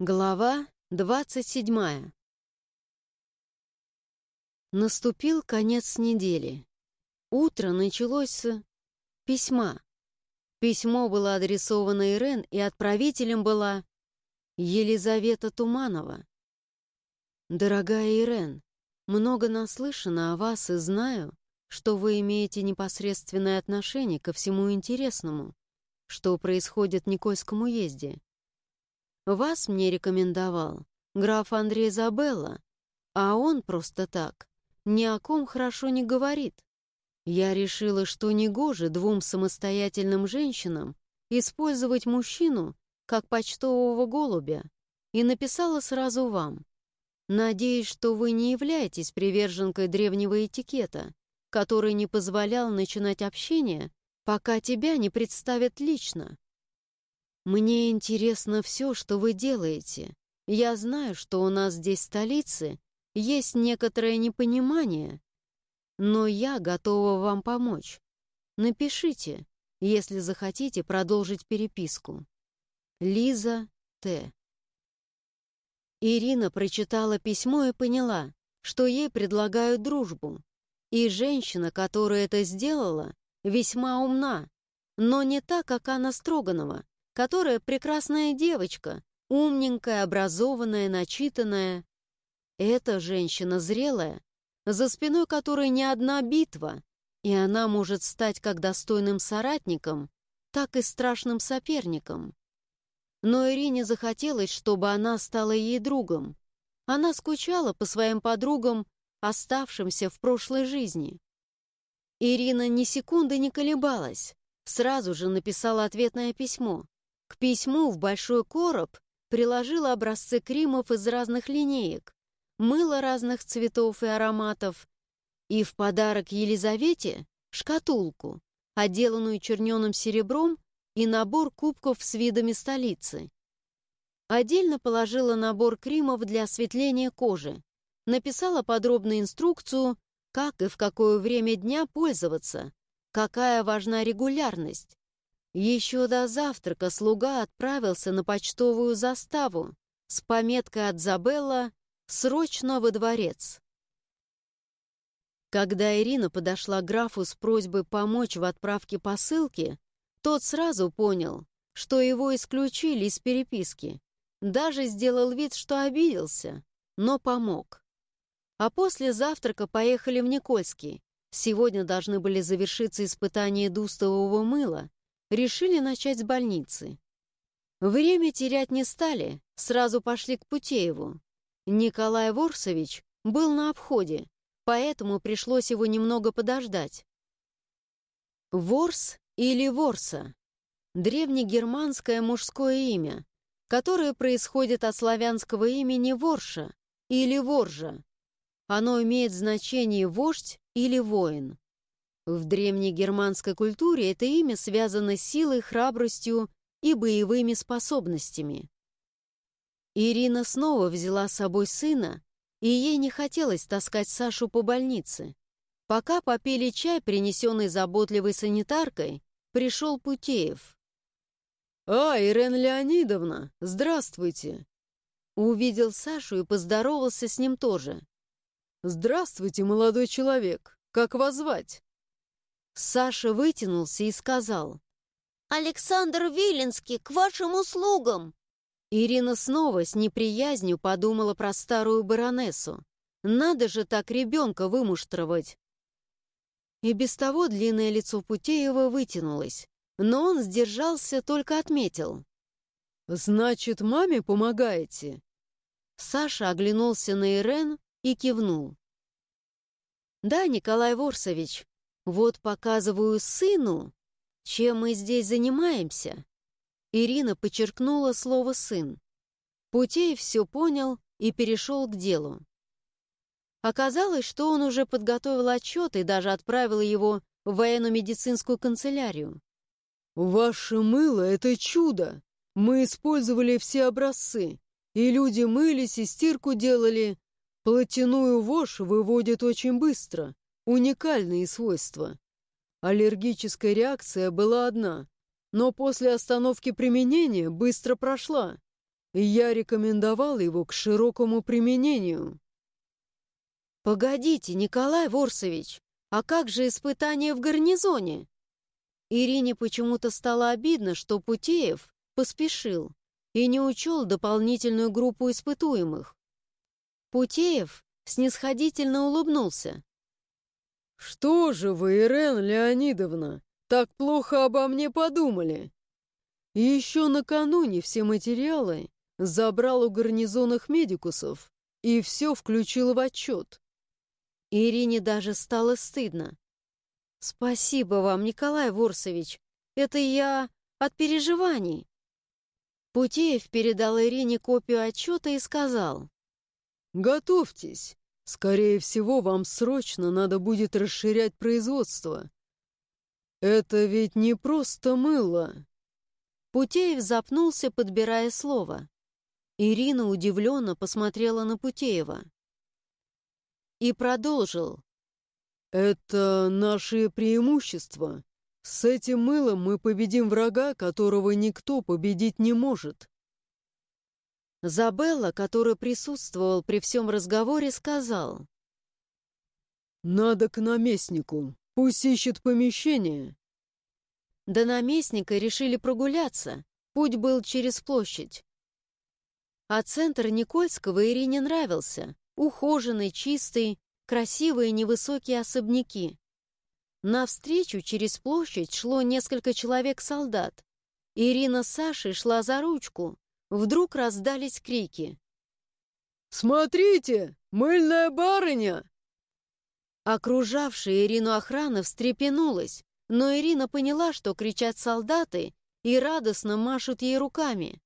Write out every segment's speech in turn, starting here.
Глава двадцать седьмая. Наступил конец недели. Утро началось с письма. Письмо было адресовано Ирен, и отправителем была Елизавета Туманова. «Дорогая Ирен, много наслышано о вас и знаю, что вы имеете непосредственное отношение ко всему интересному, что происходит в Никольском уезде. Вас мне рекомендовал граф Андрей Забелла, а он просто так ни о ком хорошо не говорит. Я решила, что негоже двум самостоятельным женщинам использовать мужчину как почтового голубя, и написала сразу вам. Надеюсь, что вы не являетесь приверженкой древнего этикета, который не позволял начинать общение, пока тебя не представят лично. «Мне интересно все, что вы делаете. Я знаю, что у нас здесь в столице есть некоторое непонимание, но я готова вам помочь. Напишите, если захотите продолжить переписку. Лиза Т. Ирина прочитала письмо и поняла, что ей предлагают дружбу. И женщина, которая это сделала, весьма умна, но не так, как Анна Строганова, которая прекрасная девочка, умненькая, образованная, начитанная. Эта женщина зрелая, за спиной которой не одна битва, и она может стать как достойным соратником, так и страшным соперником. Но Ирине захотелось, чтобы она стала ей другом. Она скучала по своим подругам, оставшимся в прошлой жизни. Ирина ни секунды не колебалась, сразу же написала ответное письмо. К письму в большой короб приложила образцы кремов из разных линеек, мыло разных цветов и ароматов, и в подарок Елизавете шкатулку, отделанную черненым серебром и набор кубков с видами столицы. Отдельно положила набор кремов для осветления кожи, написала подробную инструкцию, как и в какое время дня пользоваться, какая важна регулярность, еще до завтрака слуга отправился на почтовую заставу с пометкой от Забелла «Срочно во дворец». Когда Ирина подошла к графу с просьбой помочь в отправке посылки, тот сразу понял, что его исключили из переписки. Даже сделал вид, что обиделся, но помог. А после завтрака поехали в Никольский. Сегодня должны были завершиться испытания дустового мыла, решили начать с больницы. Время терять не стали, сразу пошли к Путееву. Николай Ворсович был на обходе, поэтому пришлось его немного подождать. Ворс или Ворса — древнегерманское мужское имя, которое происходит от славянского имени Ворша или Воржа. Оно имеет значение «вождь» или «воин». В древней германской культуре это имя связано с силой, храбростью и боевыми способностями. Ирина снова взяла с собой сына, и ей не хотелось таскать Сашу по больнице. Пока попили чай, принесенный заботливой санитаркой, пришел Путеев. «А, Ирена Леонидовна, здравствуйте!» Увидел Сашу и поздоровался с ним тоже. «Здравствуйте, молодой человек! Как вас звать?» Саша вытянулся и сказал. «Александр Виленский, к вашим услугам!» Ирина снова с неприязнью подумала про старую баронессу. Надо же так ребенка вымуштровать. И без того длинное лицо Путеева вытянулось, но он сдержался, только отметил. «Значит, маме помогаете?» Саша оглянулся на Ирен и кивнул. «Да, Николай Ворсович, вот показываю сыну, чем мы здесь занимаемся. Ирина подчеркнула слово «сын». Путеев все понял и перешел к делу. Оказалось, что он уже подготовил отчет и даже отправил его в военно-медицинскую канцелярию. «Ваше мыло — это чудо! Мы использовали все образцы, и люди мылись и стирку делали. Платяную вошь выводят очень быстро, уникальные свойства. Аллергическая реакция была одна, но после остановки применения быстро прошла. я рекомендовал его к широкому применению. «Погодите, Николай Ворсович, а как же испытание в гарнизоне?» Ирине почему-то стало обидно, что Путеев поспешил и не учел дополнительную группу испытуемых. Путеев снисходительно улыбнулся. «Что же вы, Ирен Леонидовна, так плохо обо мне подумали?» И еще накануне все материалы забрал у гарнизонных медикусов и все включил в отчет. Ирине даже стало стыдно. «Спасибо вам, Николай Ворсович. Это я от переживаний». Путеев передал Ирине копию отчета и сказал. «Готовьтесь. Скорее всего, вам срочно надо будет расширять производство. Это ведь не просто мыло». Путеев запнулся, подбирая слово. Ирина удивленно посмотрела на Путеева. И продолжил. «Это наше преимущество. С этим мылом мы победим врага, которого никто победить не может». Забелла, который присутствовал при всем разговоре, сказал. «Надо к наместнику. Пусть ищет помещение». До наместника решили прогуляться. Путь был через площадь. А центр Никольского Ирине нравился. Ухоженный, чистый, красивые невысокие особняки. Навстречу через площадь шло несколько человек-солдат. Ирина с Сашей шла за ручку. Вдруг раздались крики. «Смотрите! Мыльная барыня!» Окружавшая Ирину охрана встрепенулась, но Ирина поняла, что кричат солдаты и радостно машут ей руками.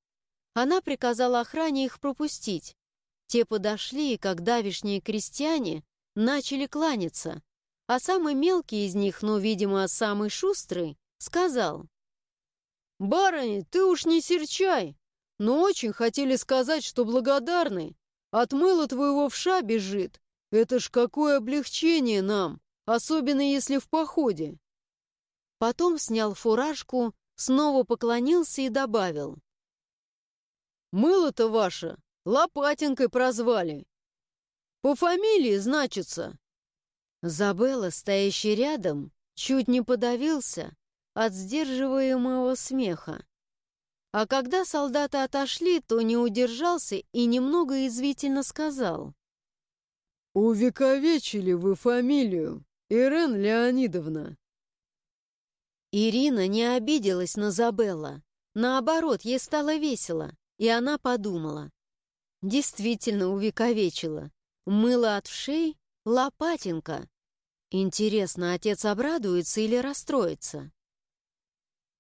Она приказала охране их пропустить. Те подошли, и, как давишние крестьяне, начали кланяться, а самый мелкий из них, но, видимо, самый шустрый, сказал. «Барыня, ты уж не серчай, но очень хотели сказать, что благодарны. От мыла твоего вша бежит. Это ж какое облегчение нам, особенно если в походе». Потом снял фуражку, снова поклонился и добавил. «Мыло-то ваше Лопатинкой прозвали. По фамилии, значится. Забелла, стоящий рядом, чуть не подавился от сдерживаемого смеха. А когда солдаты отошли, то не удержался и немного извительно сказал. «Увековечили вы фамилию, Ирен Леонидовна». Ирина не обиделась на Забелла. Наоборот, ей стало весело, и она подумала. Действительно увековечила. Мыло от вшей — лопатинка. Интересно, отец обрадуется или расстроится?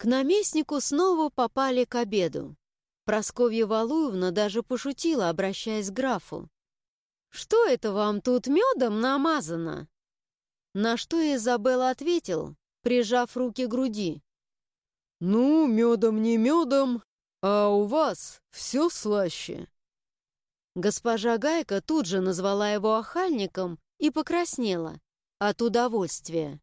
К наместнику снова попали к обеду. Просковья Валуевна даже пошутила, обращаясь к графу. «Что это вам тут медом намазано?» На что Изабелла ответил, прижав руки к груди. «Ну, медом не медом, а у вас все слаще». Госпожа Гайка тут же назвала его охальником и покраснела от удовольствия.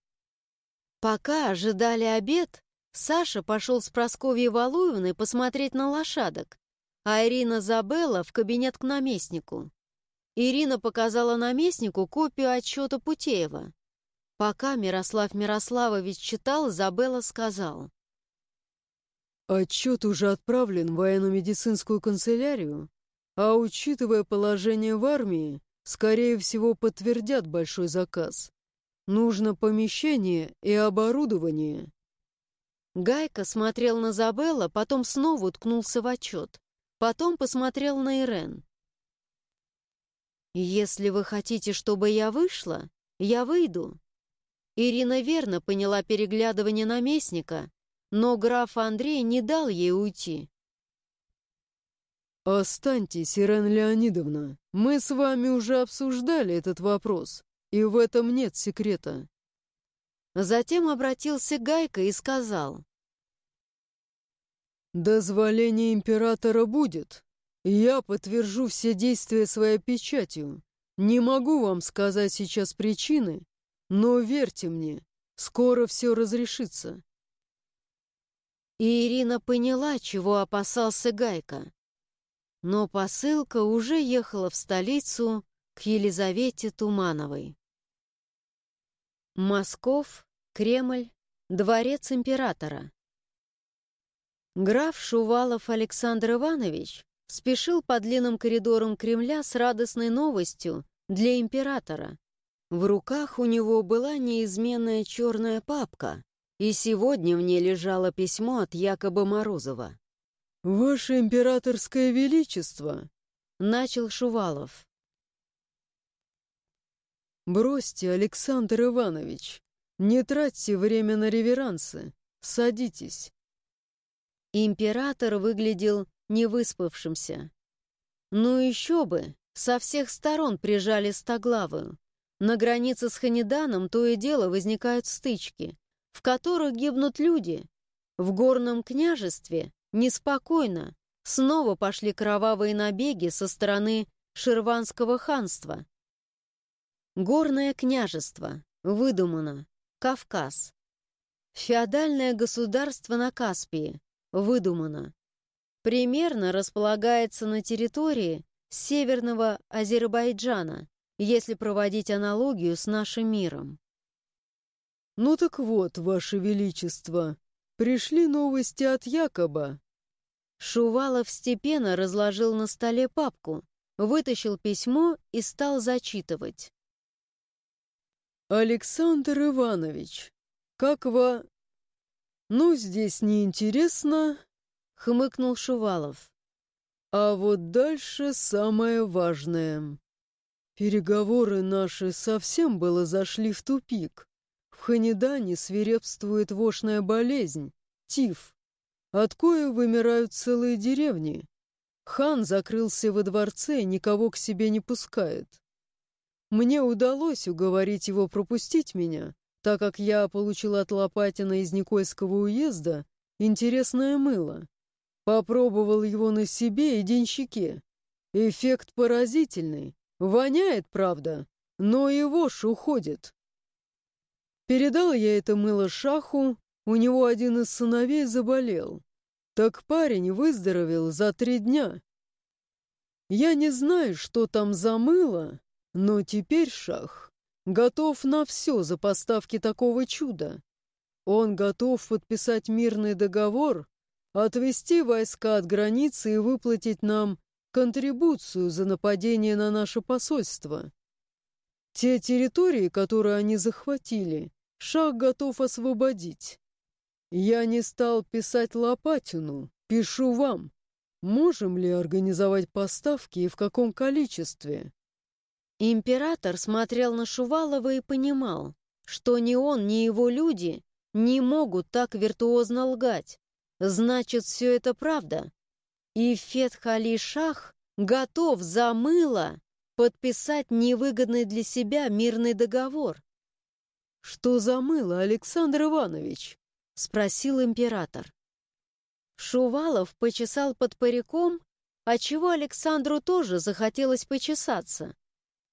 Пока ожидали обед, Саша пошел с Просковьей Валуевной посмотреть на лошадок, а Ирина Забелла в кабинет к наместнику. Ирина показала наместнику копию отчета Путеева. Пока Мирослав Мирославович читал, Забелла сказал. «Отчет уже отправлен в военно-медицинскую канцелярию. А учитывая положение в армии, скорее всего, подтвердят большой заказ. Нужно помещение и оборудование. Гайка смотрел на Забелла, потом снова уткнулся в отчет. Потом посмотрел на Ирен. «Если вы хотите, чтобы я вышла, я выйду». Ирина верно поняла переглядывание наместника, но граф Андрей не дал ей уйти. «Останьтесь, Ирен Леонидовна. Мы с вами уже обсуждали этот вопрос, и в этом нет секрета». Затем обратился Гайка и сказал. «Дозволение императора будет. Я подтвержу все действия своей печатью. Не могу вам сказать сейчас причины, но верьте мне, скоро все разрешится». И Ирина поняла, чего опасался Гайка. но посылка уже ехала в столицу к Елизавете Тумановой. Москов, Кремль, дворец императора. Граф Шувалов Александр Иванович спешил по длинным коридорам Кремля с радостной новостью для императора. В руках у него была неизменная черная папка, и сегодня в ней лежало письмо от Якоба Морозова. «Ваше императорское величество!» — начал Шувалов. «Бросьте, Александр Иванович, не тратьте время на реверансы, садитесь». Император выглядел невыспавшимся. Ну еще бы, со всех сторон прижали стоглавую. На границе с Ханиданом то и дело возникают стычки, в которых гибнут люди. В горном княжестве Неспокойно. Снова пошли кровавые набеги со стороны Ширванского ханства. Горное княжество. Выдумано. Кавказ. Феодальное государство на Каспии. Выдумано. Примерно располагается на территории северного Азербайджана, если проводить аналогию с нашим миром. «Ну так вот, Ваше Величество, Пришли новости от Якоба. Шувалов степенно разложил на столе папку, вытащил письмо и стал зачитывать. «Александр Иванович, как во...» «Ну, здесь неинтересно», — хмыкнул Шувалов. «А вот дальше самое важное. Переговоры наши совсем было зашли в тупик. В Ханедане свирепствует вошная болезнь, тиф, от кое вымирают целые деревни. Хан закрылся во дворце и никого к себе не пускает. Мне удалось уговорить его пропустить меня, так как я получил от Лопатина из Никольского уезда интересное мыло. Попробовал его на себе и денщике. Эффект поразительный. Воняет, правда, но и вошь уходит. Передал я это мыло Шаху, у него один из сыновей заболел. Так парень выздоровел за три дня. Я не знаю, что там за мыло, но теперь Шах готов на все за поставки такого чуда. Он готов подписать мирный договор, отвести войска от границы и выплатить нам контрибуцию за нападение на наше посольство. Те территории, которые они захватили, Шаг готов освободить. Я не стал писать Лопатину, пишу вам. Можем ли организовать поставки и в каком количестве? Император смотрел на Шувалова и понимал, что ни он, ни его люди не могут так виртуозно лгать. Значит, все это правда. И Фетхали Шах готов за мыло подписать невыгодный для себя мирный договор. «Что за мыло, Александр Иванович?» — спросил император. Шувалов почесал под париком, отчего Александру тоже захотелось почесаться.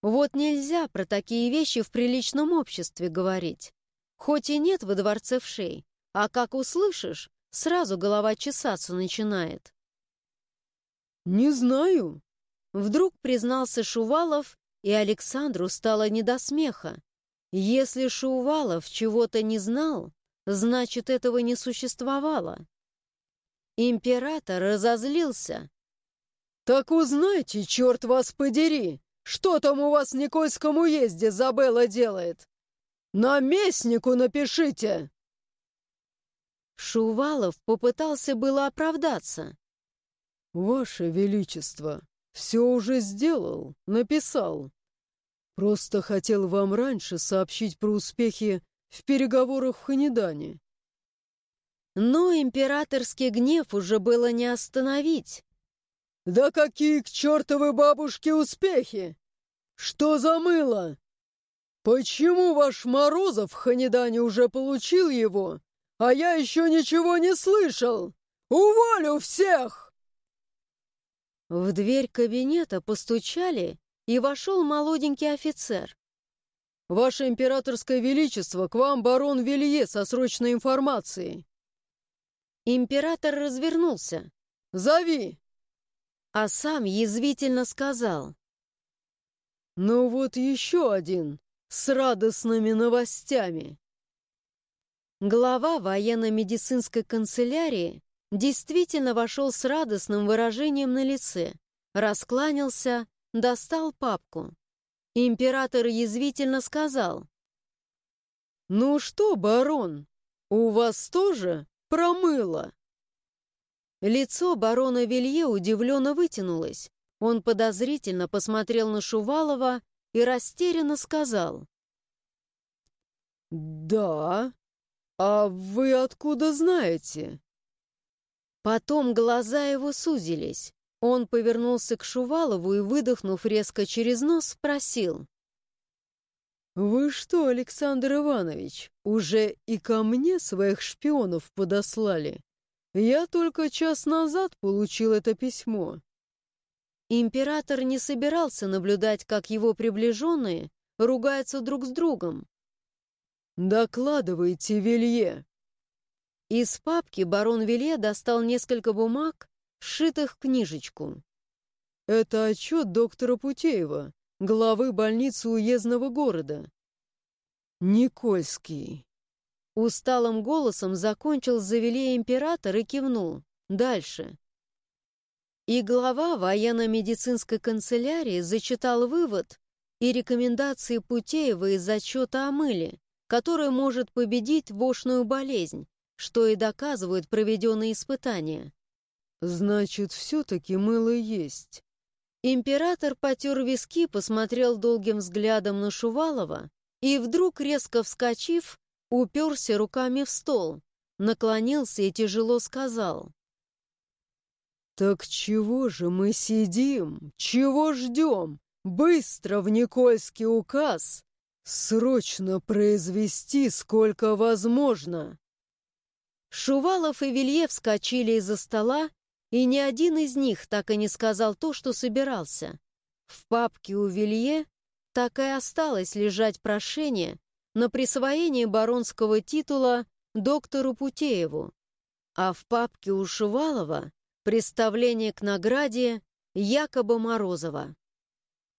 Вот нельзя про такие вещи в приличном обществе говорить. Хоть и нет во дворце вшей, а как услышишь, сразу голова чесаться начинает. «Не знаю», — вдруг признался Шувалов, и Александру стало не до смеха. Если Шувалов чего-то не знал, значит, этого не существовало. Император разозлился. «Так узнайте, черт вас подери, что там у вас в Никольском уезде Забелла делает? Наместнику напишите!» Шувалов попытался было оправдаться. «Ваше Величество, все уже сделал, написал. Просто хотел вам раньше сообщить про успехи в переговорах в Ханедане. Но императорский гнев уже было не остановить. «Да какие к чертовой бабушке успехи! Что за мыло? Почему ваш Морозов Ханедане уже получил его, а я еще ничего не слышал? Уволю всех!» В дверь кабинета постучали, и вошел молоденький офицер. «Ваше императорское величество, к вам барон Вилье со срочной информацией». Император развернулся. «Зови!» А сам язвительно сказал. «Ну вот еще один, с радостными новостями». Глава военно-медицинской канцелярии действительно вошел с радостным выражением на лице, раскланялся, достал папку. Император язвительно сказал. «Ну что, барон, у вас тоже промыло?» Лицо барона Вилье удивленно вытянулось. Он подозрительно посмотрел на Шувалова и растерянно сказал. «Да? А вы откуда знаете?» Потом глаза его сузились. Он повернулся к Шувалову и, выдохнув резко через нос, спросил. «Вы что, Александр Иванович, уже и ко мне своих шпионов подослали? Я только час назад получил это письмо». Император не собирался наблюдать, как его приближенные ругаются друг с другом. «Докладывайте, Вилье!» Из папки барон Вилье достал несколько бумаг, сшитых в книжечку. «Это отчет доктора Путеева, главы больницы уездного города. Никольский». Усталым голосом закончил завеле император и кивнул. Дальше. И глава военно-медицинской канцелярии зачитал вывод и рекомендации Путеева из отчета о мыле, который может победить вошную болезнь, что и доказывают проведенные испытания. «Значит, все-таки мыло есть». Император потер виски, посмотрел долгим взглядом на Шувалова и вдруг, резко вскочив, уперся руками в стол, наклонился и тяжело сказал. «Так чего же мы сидим? Чего ждем? Быстро в Никольский указ! Срочно произвести сколько возможно!» Шувалов и Вилье вскочили из-за стола, и ни один из них так и не сказал то, что собирался. В папке у Вилье так и осталось лежать прошение на присвоение баронского титула доктору Путееву, а в папке у Шувалова Представление к награде Якоба Морозова.